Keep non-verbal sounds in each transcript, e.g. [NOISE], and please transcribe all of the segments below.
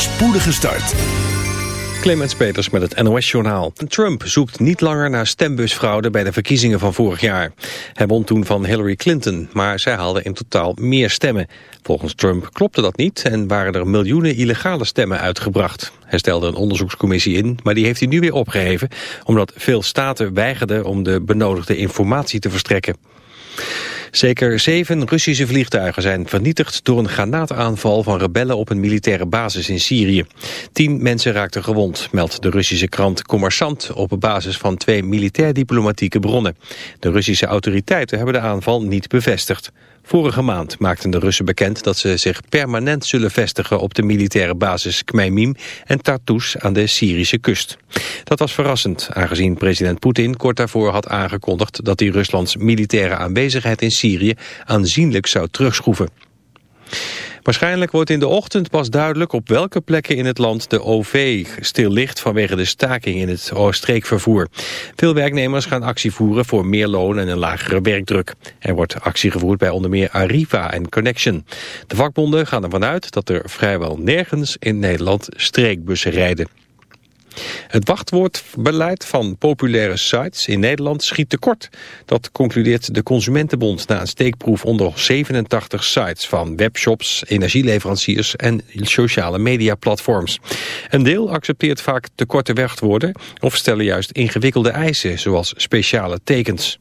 spoedige start. Clemens Peters met het NOS-journaal. Trump zoekt niet langer naar stembusfraude bij de verkiezingen van vorig jaar. Hij won toen van Hillary Clinton, maar zij haalde in totaal meer stemmen. Volgens Trump klopte dat niet en waren er miljoenen illegale stemmen uitgebracht. Hij stelde een onderzoekscommissie in, maar die heeft hij nu weer opgeheven... omdat veel staten weigerden om de benodigde informatie te verstrekken. Zeker zeven Russische vliegtuigen zijn vernietigd door een granaataanval van rebellen op een militaire basis in Syrië. Tien mensen raakten gewond, meldt de Russische krant Commerçant op basis van twee militair-diplomatieke bronnen. De Russische autoriteiten hebben de aanval niet bevestigd. Vorige maand maakten de Russen bekend dat ze zich permanent zullen vestigen op de militaire basis Kmeimim en Tartus aan de Syrische kust. Dat was verrassend, aangezien president Poetin kort daarvoor had aangekondigd dat hij Ruslands militaire aanwezigheid in Syrië aanzienlijk zou terugschroeven. Waarschijnlijk wordt in de ochtend pas duidelijk op welke plekken in het land de OV stil ligt vanwege de staking in het streekvervoer. Veel werknemers gaan actie voeren voor meer loon en een lagere werkdruk. Er wordt actie gevoerd bij onder meer Arriva en Connection. De vakbonden gaan ervan uit dat er vrijwel nergens in Nederland streekbussen rijden. Het wachtwoordbeleid van populaire sites in Nederland schiet tekort. Dat concludeert de Consumentenbond na een steekproef onder 87 sites van webshops, energieleveranciers en sociale mediaplatforms. Een deel accepteert vaak te korte wachtwoorden of stellen juist ingewikkelde eisen zoals speciale tekens.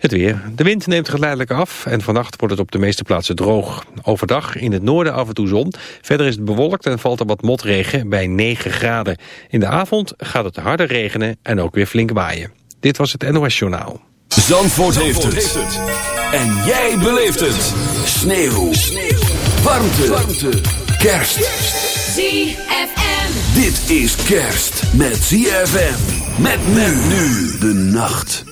Het weer. De wind neemt geleidelijk af en vannacht wordt het op de meeste plaatsen droog. Overdag in het noorden af en toe zon. Verder is het bewolkt en valt er wat motregen bij 9 graden. In de avond gaat het harder regenen en ook weer flink waaien. Dit was het NOS Journaal. Zandvoort, heeft, het. En jij beleeft het. Sneeuw. Sneeuw. Warmte. Warmte. Kerst. ZFM. Dit is kerst met ZFM. Met men nu de nacht.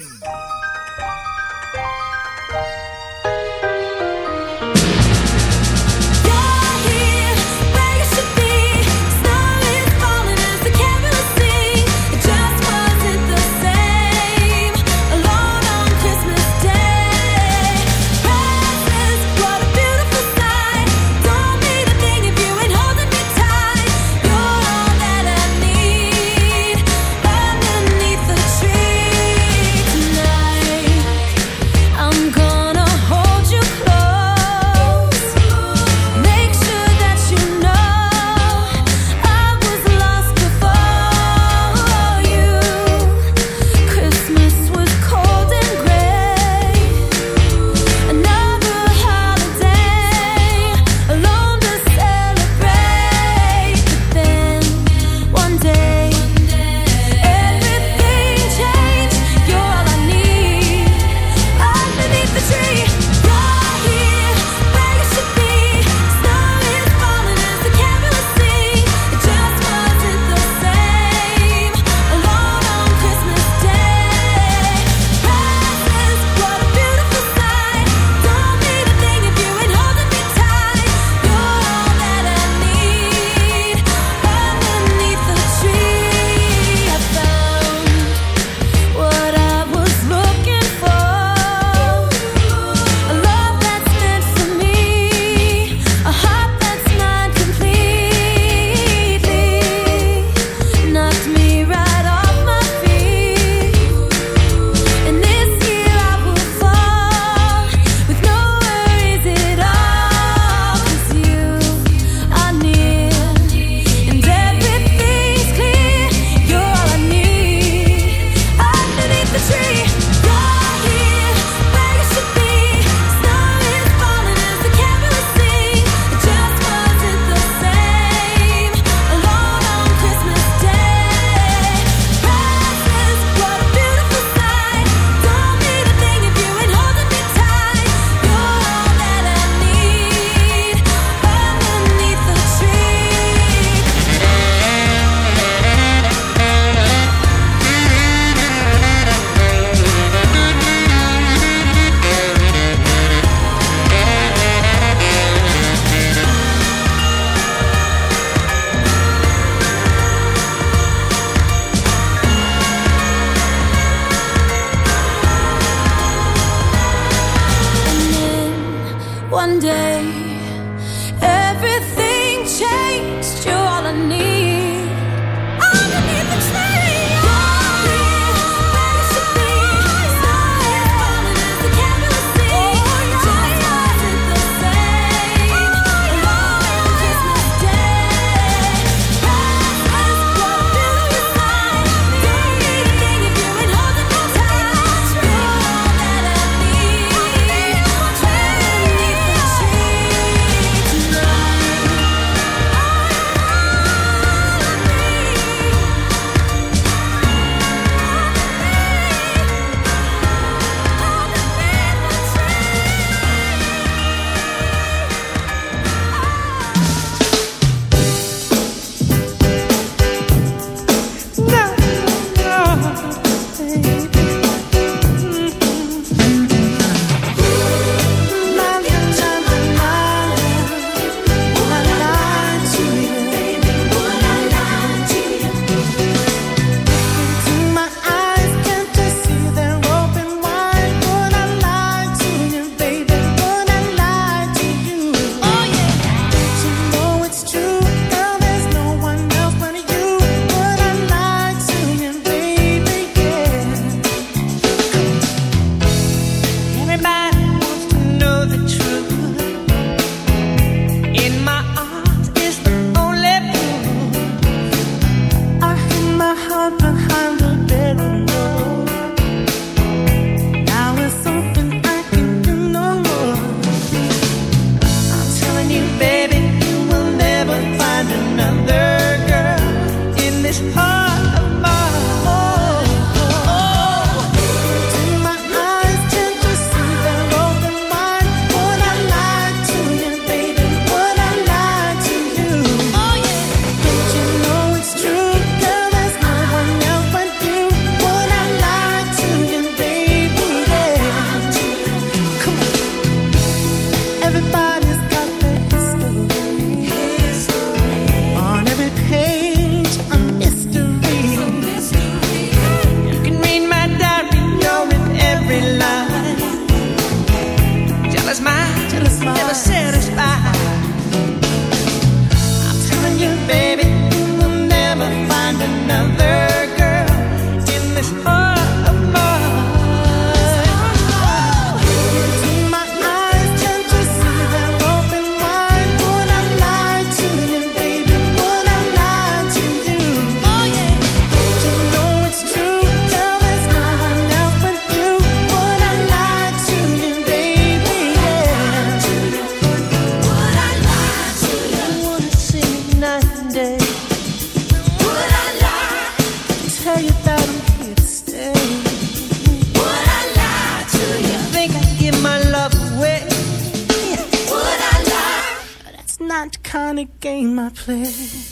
Yeah. [LAUGHS]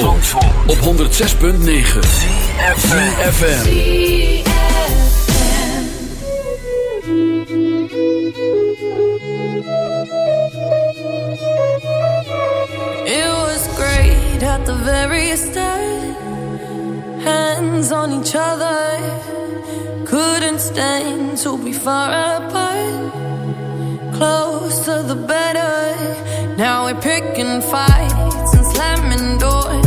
Zandvoort, op 106.9 CFFM It was great at the very start. Hands on each other. Couldn't stand to be far apart. Closer the better. Now we're picking fights and slamming doors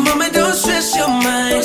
mama, don't stress your mind.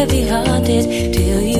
Heavy hearted till you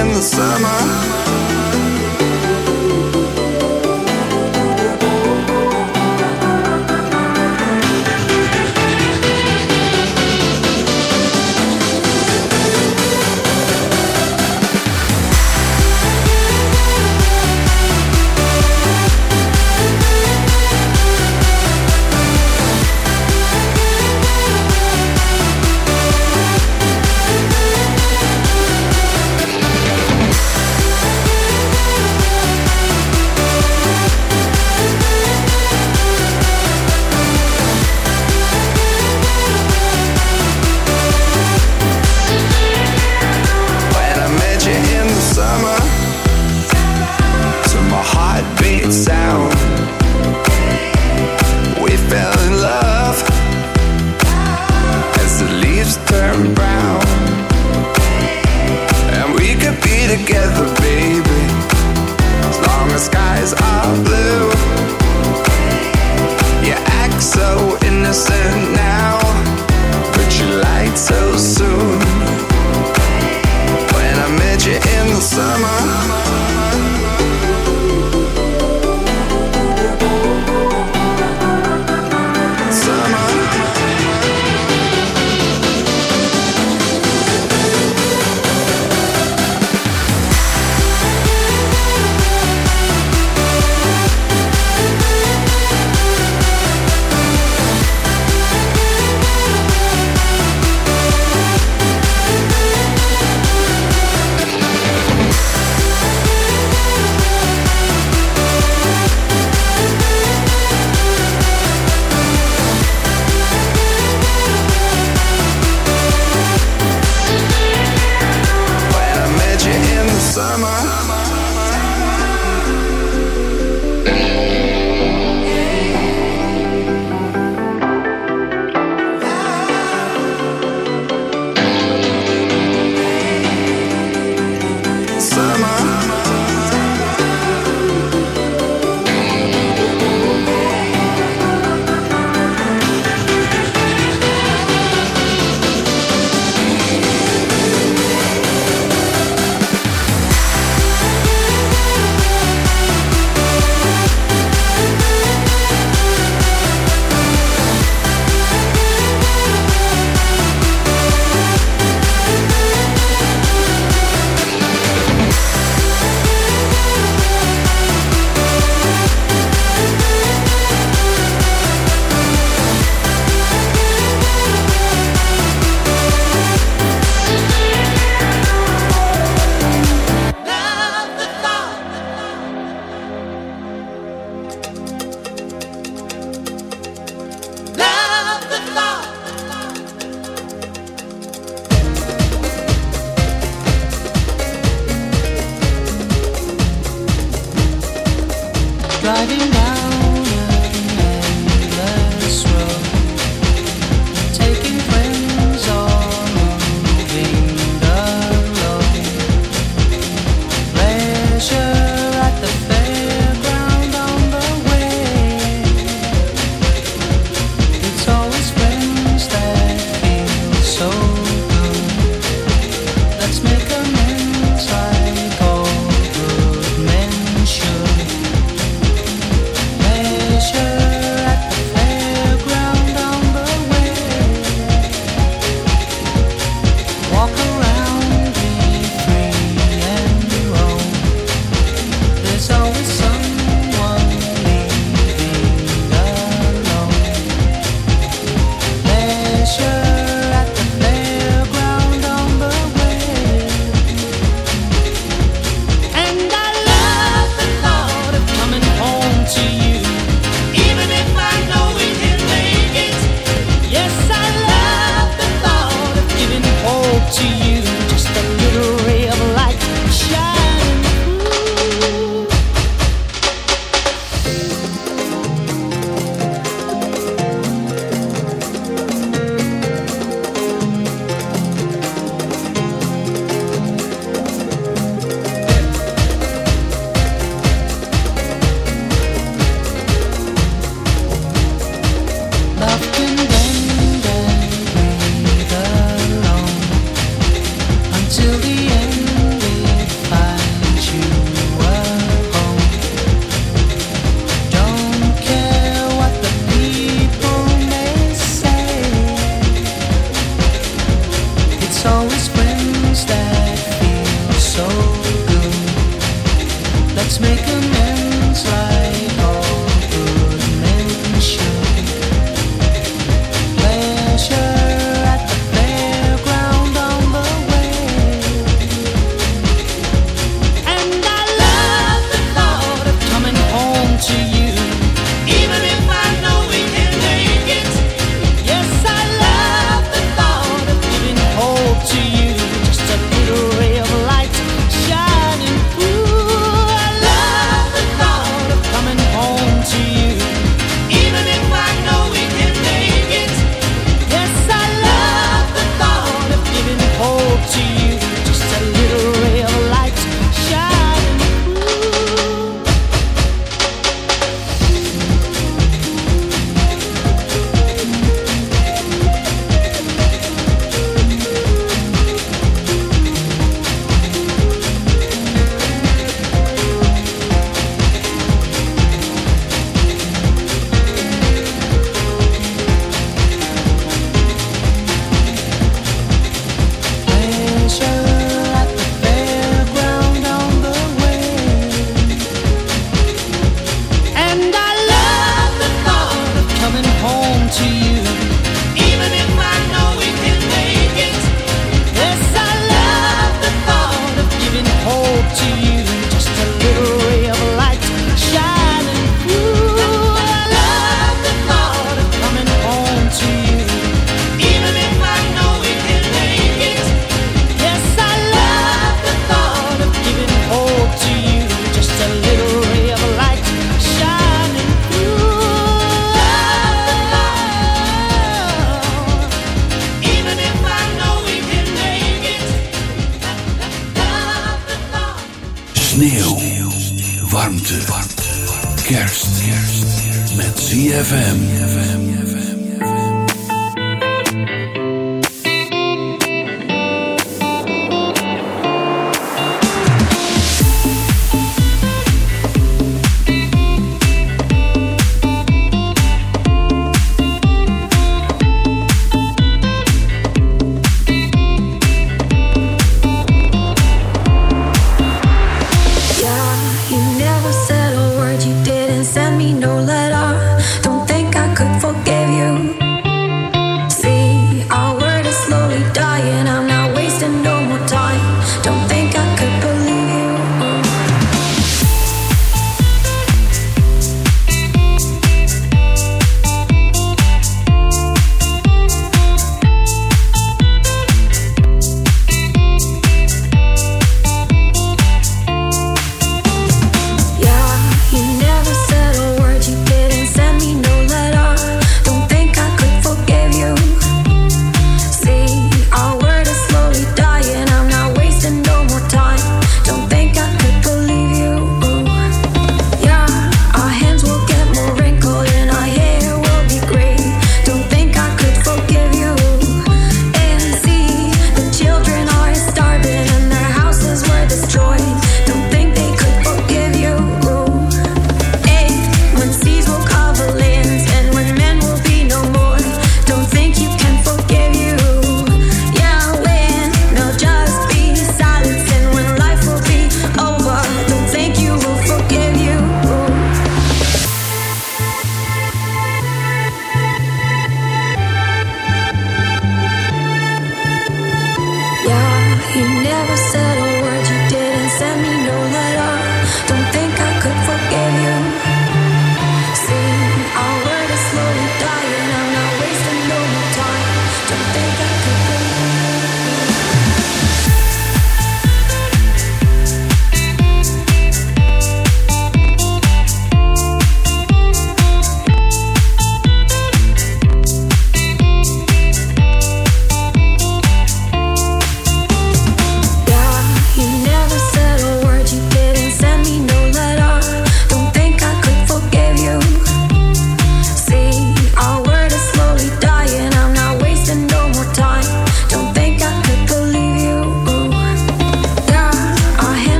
in the summer.